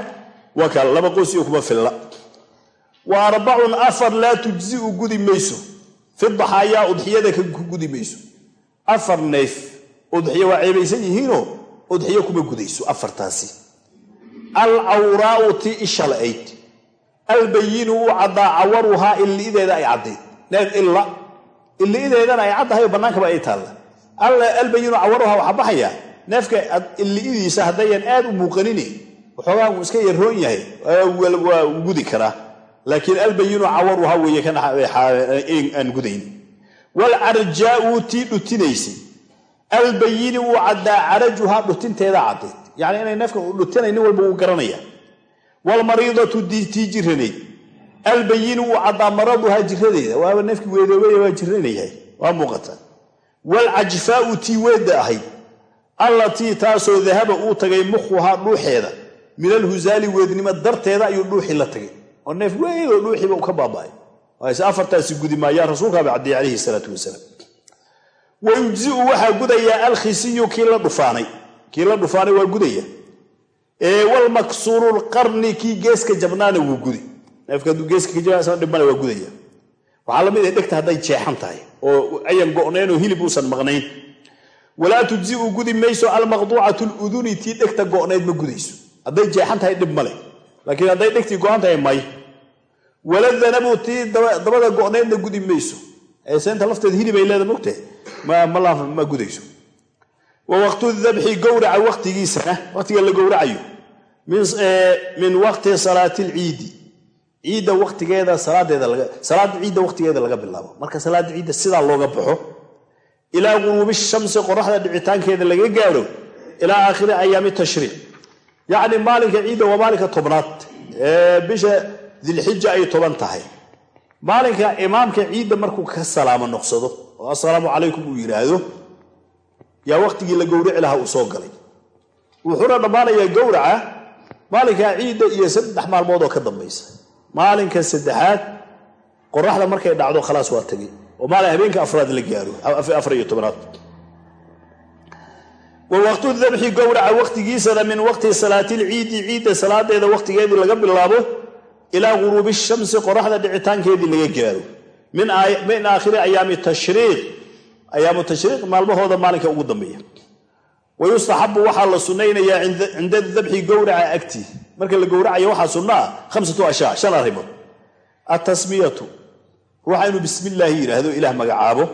waa ka laba qoos iyo kuma filla. Wa arbacun afar laa tujziu gudi mayso. Fi daxaayaa udxiyada ku gudi mayso. Afar neef udxiyo waa ceebaysan yihiinoo udxiyo kuma gudayso afartaasi. Alcawraau tii isha la'ayd albayinu uu caddaa cawaruhaa illi'ideeda ay caddayd neef illa. Illi'ideedana ay caddahay oo bannaankaba ay taalla. Albayinu cawaruhaa waxaa baxaya neefka illi'idiisa haddayan aad u muuqanini waxoogaa wuu iska yaroon yahay waa gudi karaa. Laakiin albayinu cawaruhaa weeye aan gudayn. Walcarjaau tii dhutinaysay albayini wuu caddaa carajuhaa dhutinteeda caddayd yacni inay neefka dhutinay nin walba wuu garanaya. Waalmariidatu tii jiranayd albayini wuu caddaa maraduhaa jiradeeda waaba neefkii weedoobaya waa jiranayahay waa muuqata. Waalcajfaau tii weedda ahayd allatii taasoo dahaba uu tagay mukhuhaa dhuuxeeda. Min alhusaali weednimo darteeda ayuu dhuuxii la tagay. Oo neef weydoo dhuuxiiba u ka baaba'ay. Waase afartaasi gudi maayaan rasuulkaaba caddeeyey calayhi salaatu wasalaam wayujziu waxaa gudayaa alkhisiyu kii la dhufaanay. Kii la dhufaanay waa gudaya. Walmaksuuru lqarni kii geeska jabnaana wuu gudi. Neefka gudaya. Waxaa la mid ah dhegta hadday jeexan tahay oo ayan go'nayn oo hilib uusan maqnayn. Walaa tujziu gudi mayso almaqduucatu luduni tii dhegta go'nayd ma gudayso. Hadday jeexan tahay dhib male laakiin hadday dhegtii go'an tahay may. Waladanabu tii dabada go'naydna gudi mayso seenta lafteeda hilibay leeda mogtahay ma gudayso. Wa waqtu dabxi gowraca waqtigiisana waqtiga la gowracayo. Min waqti salaati lciidi ciidda waqtigeeda salaada ciidda waqtigeeda laga bilaabo. Marka salaada ciidda sidaa looga baxo ilaa guruubi shamsi qoraxda dhicitaankeeda laga gaaro ilaa aakhiri ayaami tashriic. Yacni maalinka ciidda waa maalinka tobnaad. Ee bisha dilxija ay toban tahay maalinka imaamka ciidda markuu ka salaamo noqsado oo assalaamu calaykum uu yidhaahdo yaa waqtigii la gowrici lahaa uu soo galay. Wuxuuna dhammaanayaa gowraca maalinkaa ciidda iyo saddex maalmood oo ka dambaysa. Maalinka saddexaad qoraxda markay dhacdo khalaas waa tegay oo maalin habeenka afraad la gaaro afar iyo tobnaad wa dabxi gowraca waqtigiisana min waqti salaatilciidi ciidda salaadeeda waqtigeedii laga bilaabo ilaa guruubi shamsi qoraxda dhicitaankeedii laga gaaro. Min aakhiri ayaami tashriiq ayaamu tashriiq maalmahooda maalinka ugu dambeeya. Wa yustaxabu waxaa la sunnaynayaa cinda dabxi gowraca agtii marka la gowracayo waxaa sunno ah hamsatu ashyaa shan arrimood. Atasmiyatu ruuxa inuu bismi illaahi yidhaahdo ilaah magacaabo.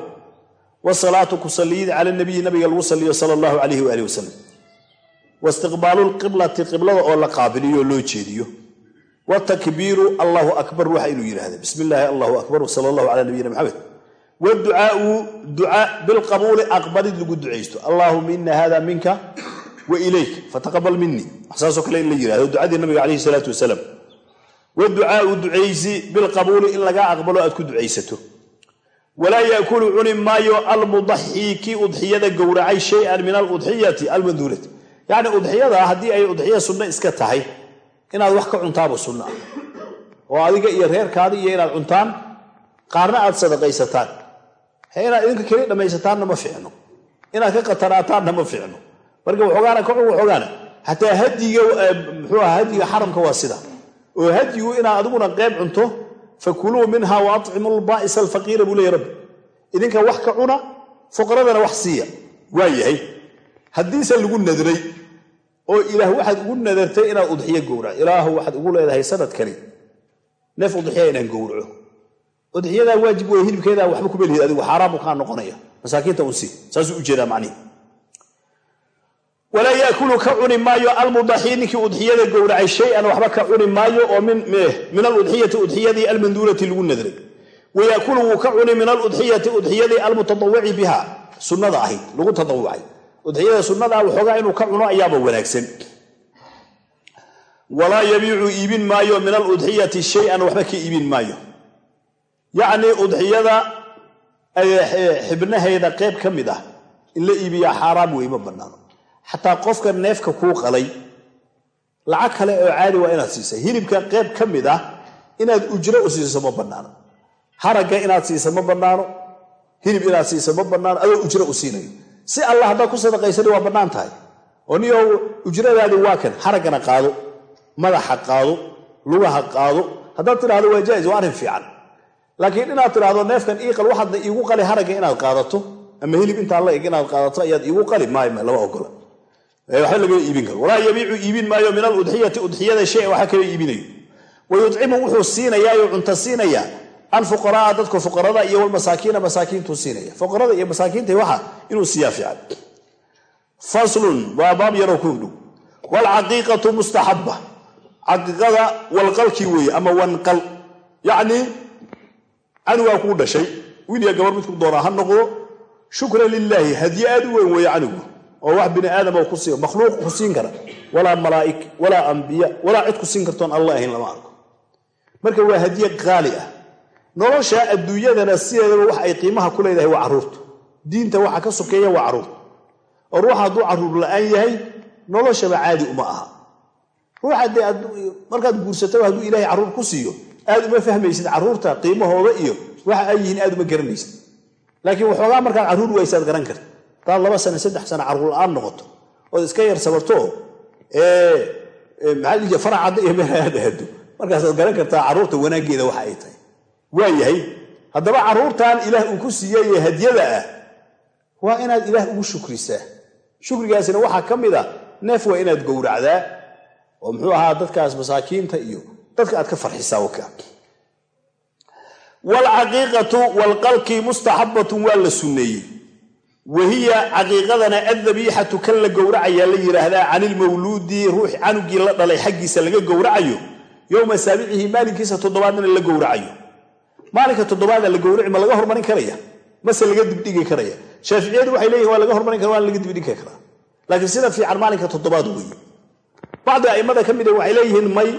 Wasalaatu ku salliyid cala nabiyi nabiga lagu saliyo sala allahu calayhi waali wasalam waistiqbaalu lqiblati qiblada oo la qaabiliyo oo loo jeediyo watakbiiru allahu akbar ruuxa inuu yidhaahdo. Bismi allahu akbar sala allahu cala nabiyina maxamed waducaau ducaa bilqabuuli aqbalid lagu ducaysto. Allaahuma ina hada minka wa ilayk fataqabal minii waxsaasoo kale in la yihahdo ducadii nabiga calayhi salaatu wasalaam. Waducaau ducaysi bilqabuuli in lagaa aqbalo aad ku ducaysato. Walaa yaakulu cuni maayo almudaxii kii udxiyada gowracay shay-an min aludxiyati almanduurati yacni udxiyada haddii ay udxiya sunno iska tahay inaad wax ka cuntaaba sunno ah. Oo adiga iyo reerkaadi iyo inaad cuntaan qaarna aad sadaqaysataan. Inaad idinka keli dhammaysataanna ma fiicno. Inaad ka qatanaataanna ma fiicno. Marka waxoogaana ka cun xataa hadiga muxuu aha hadiga xaramka waa sida. Oo hadyigu inaad adiguna qeyb cunto fakuluu minha wa atcimu lbaa'isa alfaqiira buu leeya rabbi. Idinka wax ka cuna fuqradana wax siiya. Waa yahay. Haddiise lagu nadray oo ilaah waxaad ugu nadartay inaad udxiyo gowrac. Ilaahu waxaad ugu leedahay sanadkani. Neef udxiya inaan gowraco. Udxiyadaa waajib wey hilibkeedaa waxba kuma lihid adigu xaaraamu kaa noqonaya. Masaakiinta un sii saasuu u jeedaa macnihi walaa yaakulu ka cuni maayo almudaxii ninkii udxiyada gowracay shay-an waxba ka cuni maayo oo min aludxiyati udxiyadii almanduurati lagu nadray wayaakulu wuu ka cuni min aludxiyati udxiyadii almutadawici biha sunnada ahayd lagu tadawucay udxiyada sunnadaa waxoogaa inuu ka cuno ayaaba wanaagsan. Walaa yabiicu iibin maayo min aludxiyati shay-an waxba ka iibin maayo. Yacnii udxiyada xibnaheeda qeyb ka mid ah in la iibiyaa xaaraam wey ma bannaano. Xataa qofka neefka kuu qalay lacag kale oo caadi waa inaad siisa hilibka qeyb ka mid ah inaad ujro u siiso ma bannaano. Haragga inaad siisa ma bannaano. Hilib inaad siisa ma bannaano adoo ujro u siinayo si allah haddaad ku sadaqaysani waa bannaan tahay. Oo niyow ujradaadi waa kan haraggana qaado madaxa qaado lugaha qaado haddaad tidhahdo waa jaa'is waa arrin fiican. Laakiin inaad tidhaahdo neefkan ii qal waxaadna iigu qali haragga inaad qaadato ama hilib intaa la eg inaad qaadato ayaad iigu qali maayma lama ogola. Waxba lagama iibin karo. Walaa yabiicu iibin maayo min aludxiyati udxiyada shay waxa kala iibinayo. Wa wuxuu siinayaa cunto siinayaa alfuqaraa dadka fuqarada iyo walmasaakiina masaakiintuu siinaya. Fuqarada iyo masaakiinta waxa inuu siiyaa fiican. Faslun waa baab yaroo ku dhow. Waalcaqiiqatu mustaxaba caqiiqada walqalkii weeye ama wanqal. Yacnii canugaa kuu dhashay. Wiilya gabar midku doonaa ha noqdo. Shukran lilaahi hadiye aad u weyn weeye canugu oo wax bini aadam ku siiyo makhluuq ku siin kara. Walaa malaa'ig walaa ambiya walaa cid ku siin kartoon alla ahayn lama arko. Marka waa hadiye qaali ah nolosha adduunyadana sideedaba wax ay qiimaha ku leedahay waa carruurta. Diinta waxa ka sokeeya waa carruurta oo ruuxa hadduu carruur la'aan yahay noloshaba caadi uma aha. Ruuxa dee markaad guursataba hadduu ilaahay carruur ku siiyo aad uma fahmaysid carruurta qiimahooda iyo waxa ay yihiin aad uma garanaysid. Laakiin waxoogaa markaad carruur waysaad garan karta hadaad laba sane saddex sane carruur la'aan noqoto ood iska yar sabarto maxaa lii faracadda iyo meel aad aado. Markaasaad garan kartaa carruurta wanaaggeeda waxa ay tahay waa yahay. Haddaba carruurtan ilaah uu ku siiyey hadyada ah waa inaad ilaah ugu shukrisaa. Shukrigaasina waxaa ka mid a neef waa inaad gowracdaa oo muxuu ahaa dadkaas masaakiinta iyo dadka aad ka farxisaa waka waalcaqiiqatu walqalki mustaxabatun waa la sunneeyey. Wahiya caqiiqadana addabiixatu kan la gowracayaa la yidhaahdaa canilmawluudi ruux canugii la dhalay xaggiisa laga gowracayo yowma saabicihi maalinkiisa toddobaadna la gowracayo maalinka toddobaada la gowraci ma laga hormarin karaya mase laga dibdhigi karaya. Shaaficiyadu waxay leeyihiin waa laga hormarin kara waa laga dibdhigi karaa laakiin sida fiican maalinka toddobaad weeye bacdi a'immada ka mid a waxay leeyihiin may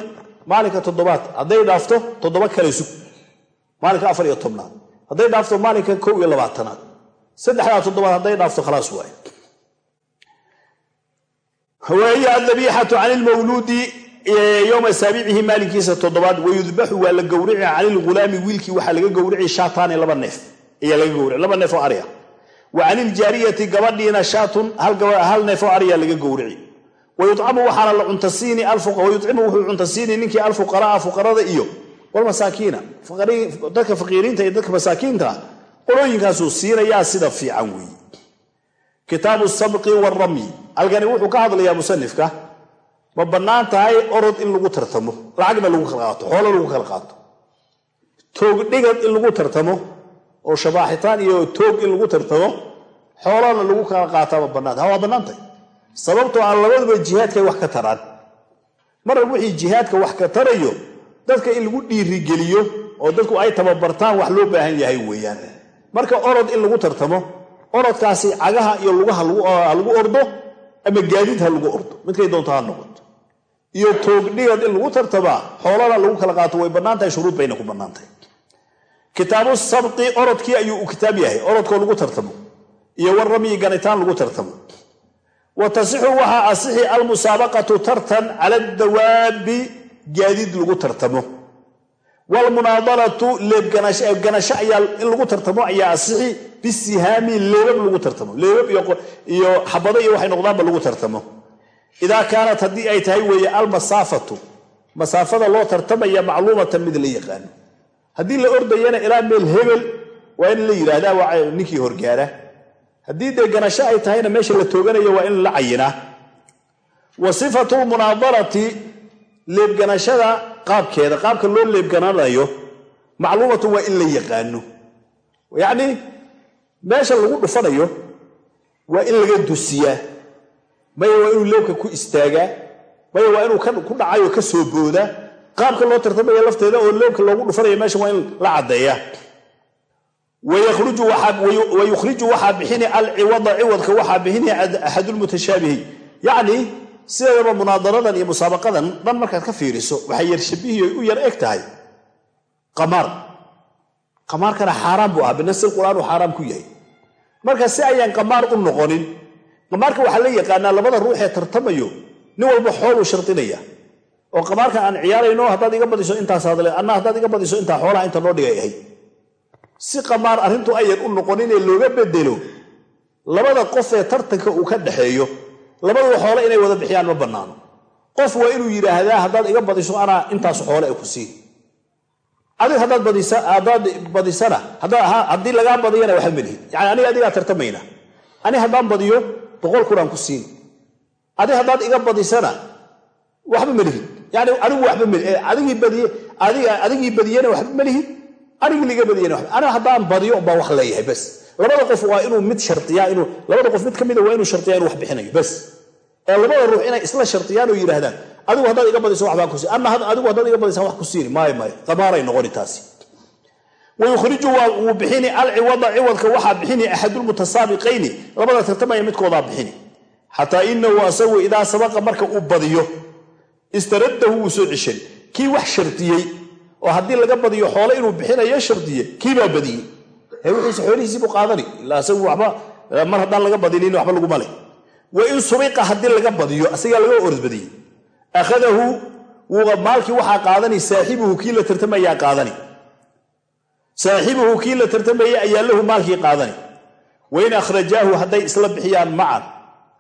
maalinka toddobaad hadday dhaafto toddoba kale sug maalinka afar iyo tobnaad. Hadday dhaafto maalinka kow iyo labaatanaad. Saddexdaa toddobaad hadday dhaafto khalaas waaye wahiya adabiixatu can ilmawluudi yowma saabicihi maalinkiisa toddobaad wayudbaxu waa la gowrici can ilghulaami wiilkii waxaa laga gowrici shaataani laba neef ayaa laga gowrici laba neef arya wa can iljaariyati gabadhiina shaatun hal neef oo arya laga gowrici wayucamu waxaana la cuntasiini wayucimu wuxuu cuntasiini ninkii alfuqaraa fuqarada iyo walmasaakiina dadka faqiiriinta iyo dadka masaakiinta qolooyinkaasuu siinayaa sida fiican weeye. Kitaabu sabqi waramyi halkani wuxuu ka hadlayaa musanifka ma bannaan tahay orod in lagu tartamo. Lacagna lagu kala qaato. Xoolo lagu kala qaato. Toogdhigad in lagu tartamo oo shabaaxitaan iyo toog in lagu tartamo xoolana lagu kala qaataa ma ha waa bannaantahay sababtoo aan labaduba jihaadkay wax ka taraan. Marna wixii jihaadka wax ka tarayo dadka in lagu dhiirigeliyo oo dadku ay tababartaan wax loo baahan yahay weeyaan. Marka orod in lagu tartamo orodkaasi cagaha iyo lugaha lagu ordo ama gaadiid ha lagu ordo. Midkay doonto ha noqoto iyo toogdhigad in lagu tartamaa xoolana lagu kala qaato way bannaan tahay shuruud bayna ku bannaan tahay kitaabu sabqi orodkii ayuu u kitaab yahay orodkoo lagu tartamo iyo warramyi ganitaan lagu tartamo. Wa tasixu waxaa asixi almusaabaqatu tartan cala adawaabi gaadiid lagu tartamo. Wlmunaadalatu leebganasho ayaa in lagu tartamo ayaa asixi bisihaami leebab lagu tartamo. Leebab iyo xabado iyo waxay noqdaanba lagu tartamo idaa kaanat haddii ay tahay weeye almasaafatu masaafada loo tartamaya macluumatan mid la yaqaano haddii la ordayana ilaa meel hebel waa in la yidhaahdaa waa ninkii horgaara haddii dee ganasho ay tahayna meesha la tooganayo waa in la cayinaa wa sifatu lmunaadalati leebganashada qaabkeeda qaabka loo leebgananayo macluumatun waa in la yaqaano yacnii meesha lagu dhufanayo waa in laga dusiyaa maya waa inuu leebka ku istaagaa? Maya waa inuu ku dhacayo ka soo boodaa? Qaabka loo tartamaya lafteeda oo leebka loogu dhufanayo meesha waa in la caddeeyaa. Wayukhriju waxaa bixini alciwada ciwadka waxaa bixini axadulmutashaabihi yacnii sideedaba munaadaradan iyo musaabaqadan dhan markaad ka fiiriso waxay yar u yar eg tahay. Qamaar. Qamaarkana xaaraan buu ah binasil qur'aan uu xaaraam ku yahay. Marka si ayaan qamaar u noqonin qamaarka waxaa la yaqaanaa labada ruux ee tartamayo nin walba xooluu shardinaya. Oo qamaarkan aan ciyaarayno haddaad iga badiso intaasaadle anna haddaad iga badiso intaa xoolaha inta noo dhigay ahayd si qamaar arrintu ayan u noqonin ee looga bedelo labada qof ee tartanka uu ka dhaxeeyo labaduba xoole inay wada bixiyaan ma bannaano. Qof waa inuu yidhaahdaa haddaad iga badiso anaa intaas xoole e ku siin adig haddaad badisana haddii lagaa badiyana waxba melihid yani aniga adigaa tartamayna. Ani haddaan badiyo boqol kunaan ku siin. Adig haddaad iga badisana waxba melihid yani anigu waxba adigii badiyena waxba melihid anigii liga badiyena aniga haddaan badiyo baa wax leeyahay bas labada qof waa inuu mid shariyaa inuu labada qof mid ka mida waa inuu shartiyaa inu wax bixinayo bas ee labada ruux inay isla shartiyaan oo yidhaahdaan adigu haddaad iga badiso waxbaan ku siin. Anna adigu haddaad iga badisaan wax ku siini maayo maayo qamaaray noqoni taasi wayukhriju wuu bixini alciwada ciwadka waxaa bixini axadulmutasaabiqayni labada tartamaya midkoodaa bixini. Xataa inahu asagu idaa sabaqa marka uu badiyo istaraddahu wuu soo ceshan kii wax shardiyey oo haddii laga badiyo xoole inuu bixinayo shardiye kiibaa badiyey? Wiiise xoolihiisiibuu qaadani. Ilaa isagu waba mar haddaan laga badinin waxba laguma leh wa in subiqa haddii laga badiyo asigaa laga ordbadiyey akhadahu maalkii waxaa qaadani saaxibuhu kii la tartamayaa qaadani saaxibuhu kii la tartamayay ayaa lahu maalkii qaadani wain akhrajaahu hadday isla bixiyaan macan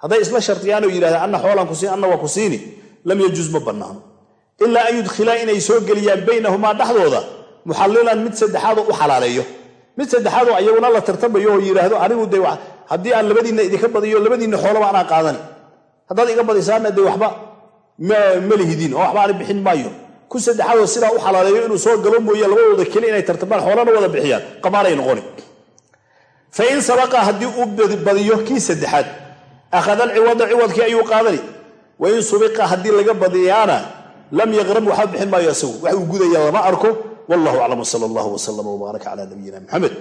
hadday isla shartiyaan oo yidhahdaan anna xoolaan ku siin anna waa ku siini lam yajuz ma bannaano ilaa an yudkhilaa inay soo geliyaan baynahumaa dhexdooda muxallilan mid saddexaadoo u xalaaleeyo. Mid saddexaadoo ayaguna la tartamayo oo yidhaahdo anigu de haddii aan labadiinna idinka badiyo labadiinna xoolaba anaa qaadani. Haddaad iga badisaana dee waxba ma lihidin oo waxba ani bixin maayo ku saddexaadoo sidaa u xalaaleeyo inuu soo galo mooye labadooda keli inay tartamaan xoolana wada bixiyaan. Qamaaray noqoni. Fa in sabaqa haddii uu badiyo kii saddexaad akhada alciwada ciwadkii ayuu qaadani. Wa in subiqa haddii laga badiyaana lam yaqram waxba bixin maayo isagu. Wax uu gudaya lama arko. Wallahu aclam sala allahu wslam wbaaraka cala nabiyina muxamed